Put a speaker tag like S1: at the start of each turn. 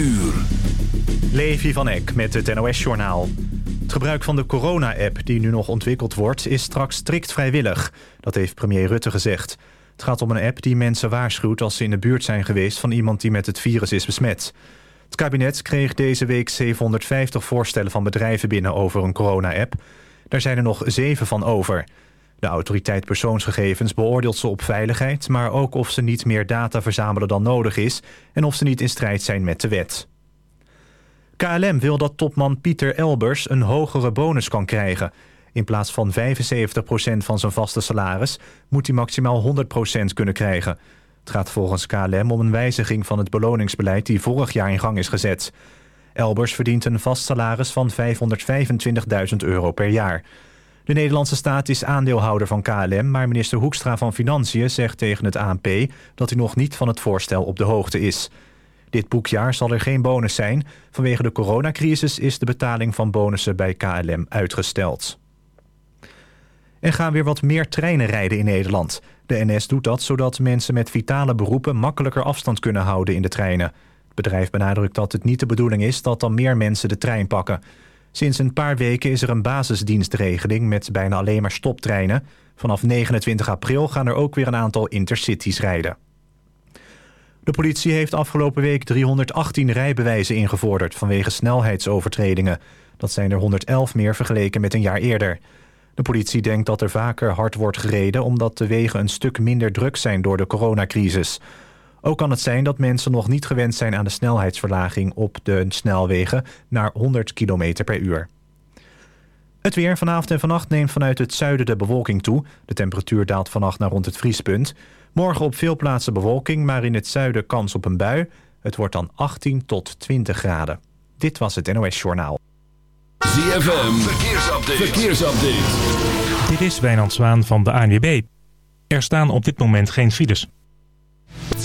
S1: uur.
S2: Levi van Eck met het NOS-journaal. Het gebruik van de corona-app die nu nog ontwikkeld wordt... is straks strikt vrijwillig. Dat heeft premier Rutte gezegd. Het gaat om een app die mensen waarschuwt als ze in de buurt zijn geweest... van iemand die met het virus is besmet. Het kabinet kreeg deze week 750 voorstellen van bedrijven binnen over een corona-app. Daar zijn er nog zeven van over. De autoriteit persoonsgegevens beoordeelt ze op veiligheid... maar ook of ze niet meer data verzamelen dan nodig is... en of ze niet in strijd zijn met de wet. KLM wil dat topman Pieter Elbers een hogere bonus kan krijgen. In plaats van 75% van zijn vaste salaris... moet hij maximaal 100% kunnen krijgen. Het gaat volgens KLM om een wijziging van het beloningsbeleid... die vorig jaar in gang is gezet. Elbers verdient een vast salaris van 525.000 euro per jaar... De Nederlandse staat is aandeelhouder van KLM... maar minister Hoekstra van Financiën zegt tegen het ANP... dat hij nog niet van het voorstel op de hoogte is. Dit boekjaar zal er geen bonus zijn. Vanwege de coronacrisis is de betaling van bonussen bij KLM uitgesteld. Er gaan weer wat meer treinen rijden in Nederland. De NS doet dat zodat mensen met vitale beroepen... makkelijker afstand kunnen houden in de treinen. Het bedrijf benadrukt dat het niet de bedoeling is... dat dan meer mensen de trein pakken... Sinds een paar weken is er een basisdienstregeling met bijna alleen maar stoptreinen. Vanaf 29 april gaan er ook weer een aantal intercities rijden. De politie heeft afgelopen week 318 rijbewijzen ingevorderd vanwege snelheidsovertredingen. Dat zijn er 111 meer vergeleken met een jaar eerder. De politie denkt dat er vaker hard wordt gereden omdat de wegen een stuk minder druk zijn door de coronacrisis. Ook kan het zijn dat mensen nog niet gewend zijn aan de snelheidsverlaging op de snelwegen naar 100 km per uur. Het weer vanavond en vannacht neemt vanuit het zuiden de bewolking toe. De temperatuur daalt vannacht naar rond het vriespunt. Morgen op veel plaatsen bewolking, maar in het zuiden kans op een bui. Het wordt dan 18 tot 20 graden. Dit was het NOS Journaal.
S1: ZFM, verkeersupdate. verkeersupdate.
S3: Dit is Wijnand Zwaan van de ANWB. Er staan op dit moment geen files.